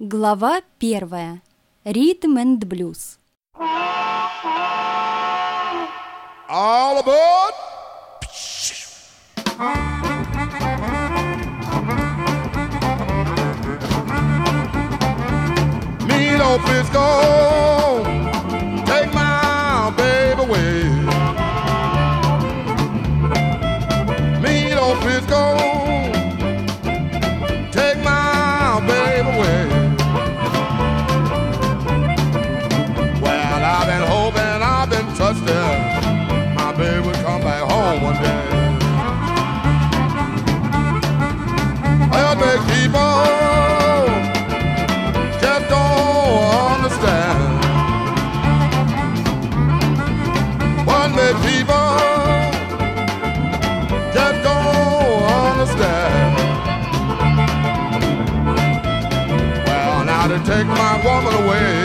Глава первая. Ритм энд блюз. All aboard! Meat Frisco, take my baby away. Meat Frisco, take take my woman away,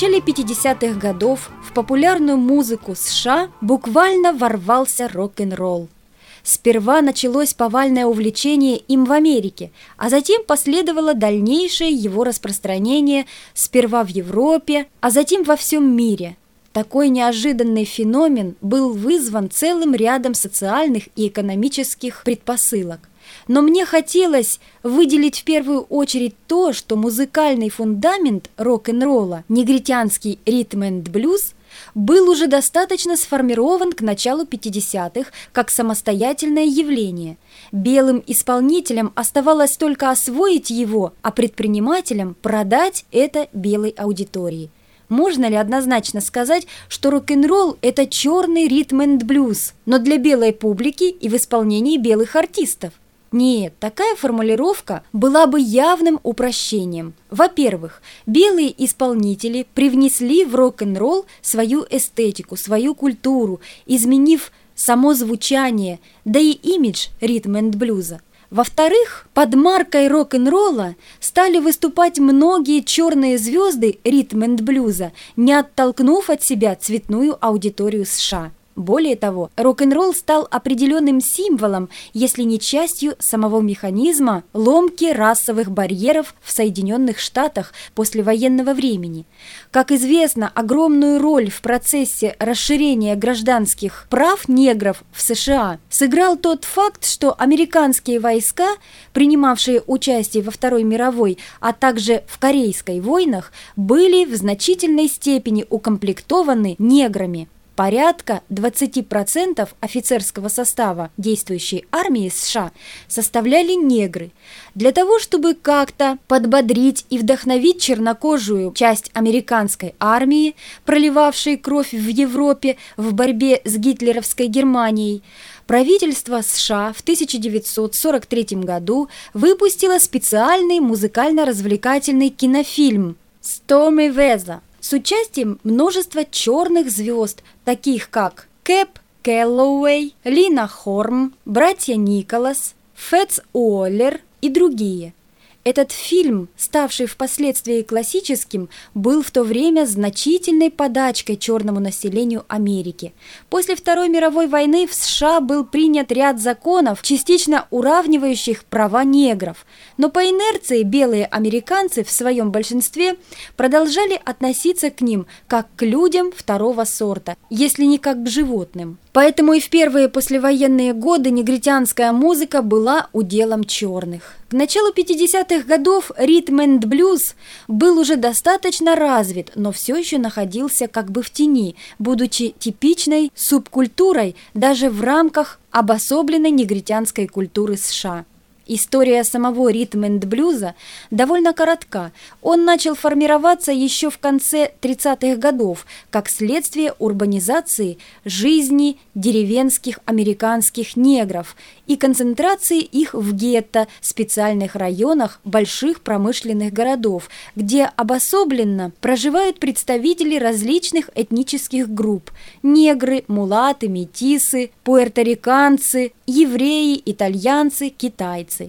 начале 50-х годов в популярную музыку США буквально ворвался рок-н-ролл. Сперва началось повальное увлечение им в Америке, а затем последовало дальнейшее его распространение сперва в Европе, а затем во всем мире. Такой неожиданный феномен был вызван целым рядом социальных и экономических предпосылок. Но мне хотелось выделить в первую очередь то, что музыкальный фундамент рок-н-ролла, негритянский ритм энд блюз, был уже достаточно сформирован к началу 50-х как самостоятельное явление. Белым исполнителям оставалось только освоить его, а предпринимателям продать это белой аудитории. Можно ли однозначно сказать, что рок-н-ролл – это черный ритм энд блюз, но для белой публики и в исполнении белых артистов? Нет, такая формулировка была бы явным упрощением. Во-первых, белые исполнители привнесли в рок-н-ролл свою эстетику, свою культуру, изменив само звучание, да и имидж ритм энд блюза. Во-вторых, под маркой рок-н-ролла стали выступать многие черные звезды ритм энд блюза, не оттолкнув от себя цветную аудиторию США. Более того, рок-н-ролл стал определенным символом, если не частью самого механизма ломки расовых барьеров в Соединенных Штатах после военного времени. Как известно, огромную роль в процессе расширения гражданских прав негров в США сыграл тот факт, что американские войска, принимавшие участие во Второй мировой, а также в Корейской войнах, были в значительной степени укомплектованы неграми. Порядка 20% офицерского состава действующей армии США составляли негры. Для того, чтобы как-то подбодрить и вдохновить чернокожую часть американской армии, проливавшей кровь в Европе в борьбе с гитлеровской Германией, правительство США в 1943 году выпустило специальный музыкально-развлекательный кинофильм Stormy Weather с участием множества черных звезд, таких как Кэп Кэллоуэй, Лина Хорм, братья Николас, Фэтс Уоллер и другие – этот фильм, ставший впоследствии классическим, был в то время значительной подачкой черному населению Америки. После Второй мировой войны в США был принят ряд законов, частично уравнивающих права негров, но по инерции белые американцы в своем большинстве продолжали относиться к ним как к людям второго сорта, если не как к животным. Поэтому и в первые послевоенные годы негритянская музыка была уделом черных. К началу 50-х годов ритм энд блюз был уже достаточно развит, но все еще находился как бы в тени, будучи типичной субкультурой даже в рамках обособленной негритянской культуры США. История самого ритм энд блюза довольно коротка. Он начал формироваться еще в конце 30-х годов, как следствие урбанизации жизни деревенских американских негров и концентрации их в гетто, специальных районах больших промышленных городов, где обособленно проживают представители различных этнических групп – негры, мулаты, метисы, пуэрториканцы, евреи, итальянцы, китайцы.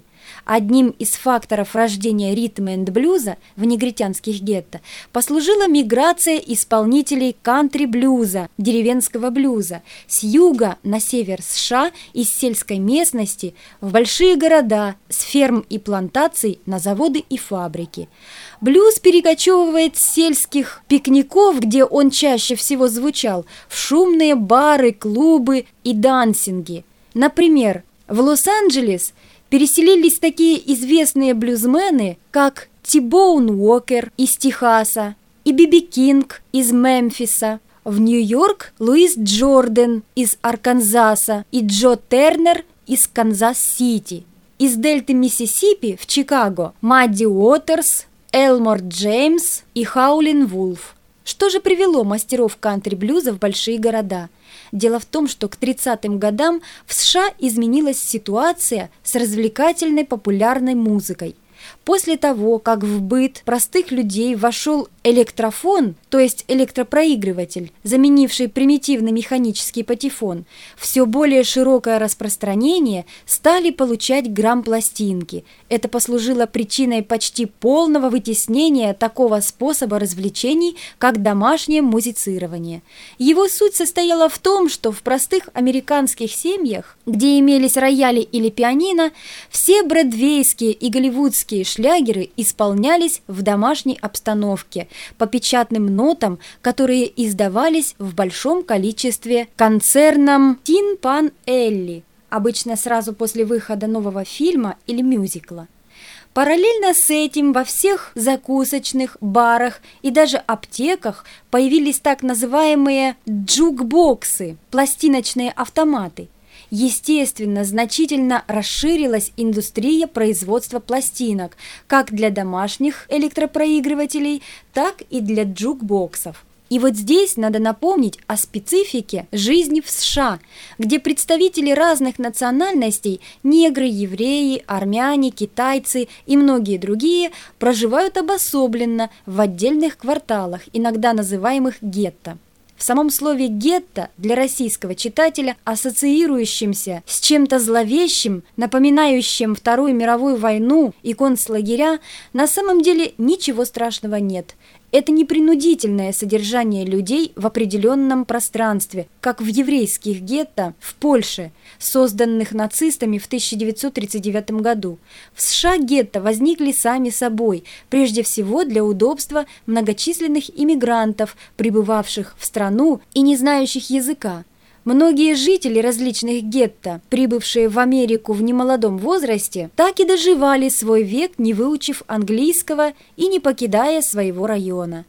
Одним из факторов рождения ритма энд блюза в негритянских гетто послужила миграция исполнителей кантри-блюза, деревенского блюза, с юга на север США из сельской местности в большие города, с ферм и плантаций на заводы и фабрики. Блюз перекочевывает с сельских пикников, где он чаще всего звучал, в шумные бары, клубы и дансинги. Например, в Лос-Анджелес – переселились такие известные блюзмены, как Ти-Боун Уокер из Техаса и Би Би Кинг из Мемфиса. В Нью-Йорк Луис Джордан из Арканзаса и Джо Тернер из Канзас-Сити. Из дельты Миссисипи в Чикаго Мадди Уотерс, Элмор Джеймс и Хаулин Вулф. Что же привело мастеров кантри-блюза в большие города – Дело в том, что к 30-м годам в США изменилась ситуация с развлекательной популярной музыкой. После того, как в быт простых людей вошел электрофон, то есть электропроигрыватель, заменивший примитивный механический патефон, все более широкое распространение стали получать грамм-пластинки. Это послужило причиной почти полного вытеснения такого способа развлечений, как домашнее музицирование. Его суть состояла в том, что в простых американских семьях, где имелись рояли или пианино, все бродвейские и голливудские шлягеры исполнялись в домашней обстановке по печатным нотам, которые издавались в большом количестве концерном «Тин Пан Элли», обычно сразу после выхода нового фильма или мюзикла. Параллельно с этим во всех закусочных, барах и даже аптеках появились так называемые джукбоксы – пластиночные автоматы – Естественно, значительно расширилась индустрия производства пластинок как для домашних электропроигрывателей, так и для джукбоксов. И вот здесь надо напомнить о специфике жизни в США, где представители разных национальностей, негры, евреи, армяне, китайцы и многие другие проживают обособленно в отдельных кварталах, иногда называемых гетто. В самом слове «гетто» для российского читателя, ассоциирующимся с чем-то зловещим, напоминающим Вторую мировую войну и концлагеря, на самом деле ничего страшного нет. Это не принудительное содержание людей в определенном пространстве, как в еврейских гетто в Польше, созданных нацистами в 1939 году. В США гетто возникли сами собой, прежде всего для удобства многочисленных иммигрантов, прибывавших в страну и не знающих языка. Многие жители различных гетто, прибывшие в Америку в немолодом возрасте, так и доживали свой век, не выучив английского и не покидая своего района.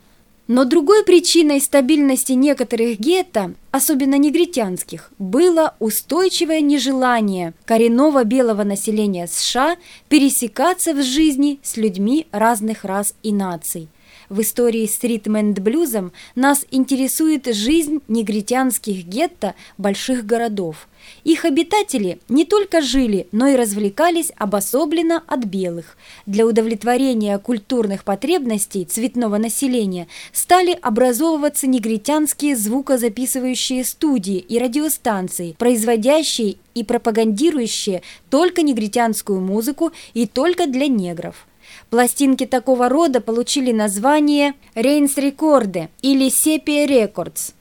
Но другой причиной стабильности некоторых гетто, особенно негритянских, было устойчивое нежелание коренного белого населения США пересекаться в жизни с людьми разных рас и наций – В истории с ритм-энд-блюзом нас интересует жизнь негритянских гетто больших городов. Их обитатели не только жили, но и развлекались обособленно от белых. Для удовлетворения культурных потребностей цветного населения стали образовываться негритянские звукозаписывающие студии и радиостанции, производящие и пропагандирующие только негритянскую музыку и только для негров. Пластинки такого рода получили название «Рейнс Рекорды» или «Сепия Рекордс».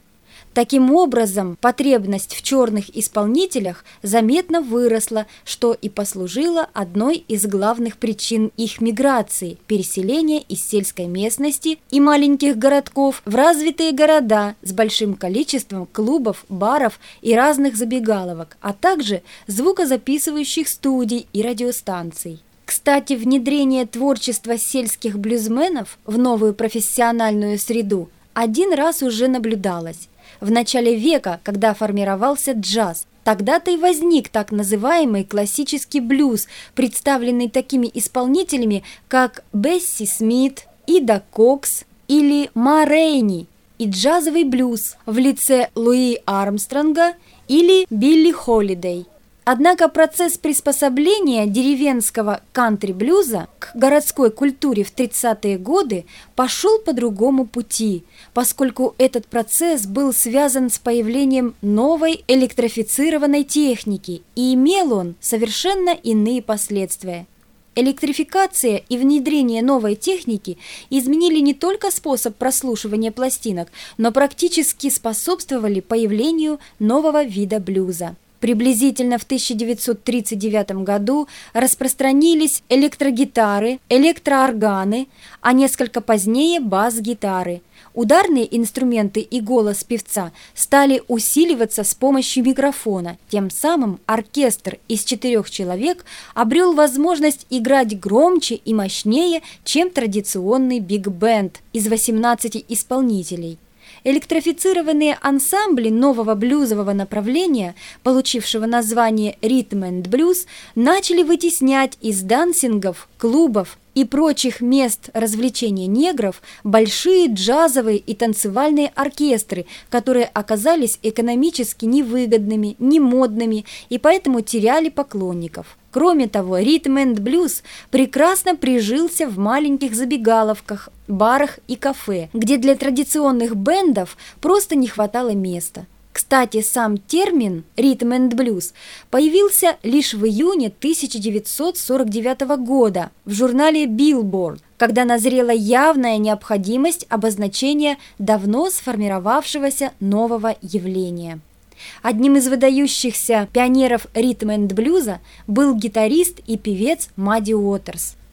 Таким образом, потребность в черных исполнителях заметно выросла, что и послужило одной из главных причин их миграции – переселения из сельской местности и маленьких городков в развитые города с большим количеством клубов, баров и разных забегаловок, а также звукозаписывающих студий и радиостанций. Кстати, внедрение творчества сельских блюзменов в новую профессиональную среду один раз уже наблюдалось в начале века, когда формировался джаз. Тогда-то и возник так называемый классический блюз, представленный такими исполнителями, как Бесси Смит, Ида Кокс или Ма Рейни, и джазовый блюз в лице Луи Армстронга или Билли Холидей. Однако процесс приспособления деревенского кантри-блюза к городской культуре в 30-е годы пошел по другому пути, поскольку этот процесс был связан с появлением новой электрифицированной техники и имел он совершенно иные последствия. Электрификация и внедрение новой техники изменили не только способ прослушивания пластинок, но практически способствовали появлению нового вида блюза. Приблизительно в 1939 году распространились электрогитары, электроорганы, а несколько позднее бас-гитары. Ударные инструменты и голос певца стали усиливаться с помощью микрофона. Тем самым оркестр из четырех человек обрел возможность играть громче и мощнее, чем традиционный биг-бенд из 18 исполнителей. Электрифицированные ансамбли нового блюзового направления, получившего название «Ритм энд блюз», начали вытеснять из дансингов, клубов и прочих мест развлечения негров большие джазовые и танцевальные оркестры, которые оказались экономически невыгодными, немодными и поэтому теряли поклонников. Кроме того, ритм энд блюз прекрасно прижился в маленьких забегаловках, барах и кафе, где для традиционных бендов просто не хватало места. Кстати, сам термин «ритм энд блюз» появился лишь в июне 1949 года в журнале Billboard, когда назрела явная необходимость обозначения давно сформировавшегося нового явления. Одним из выдающихся пионеров ритм энд блюза был гитарист и певец Мадди Уотерс.